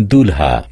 दूल्हा।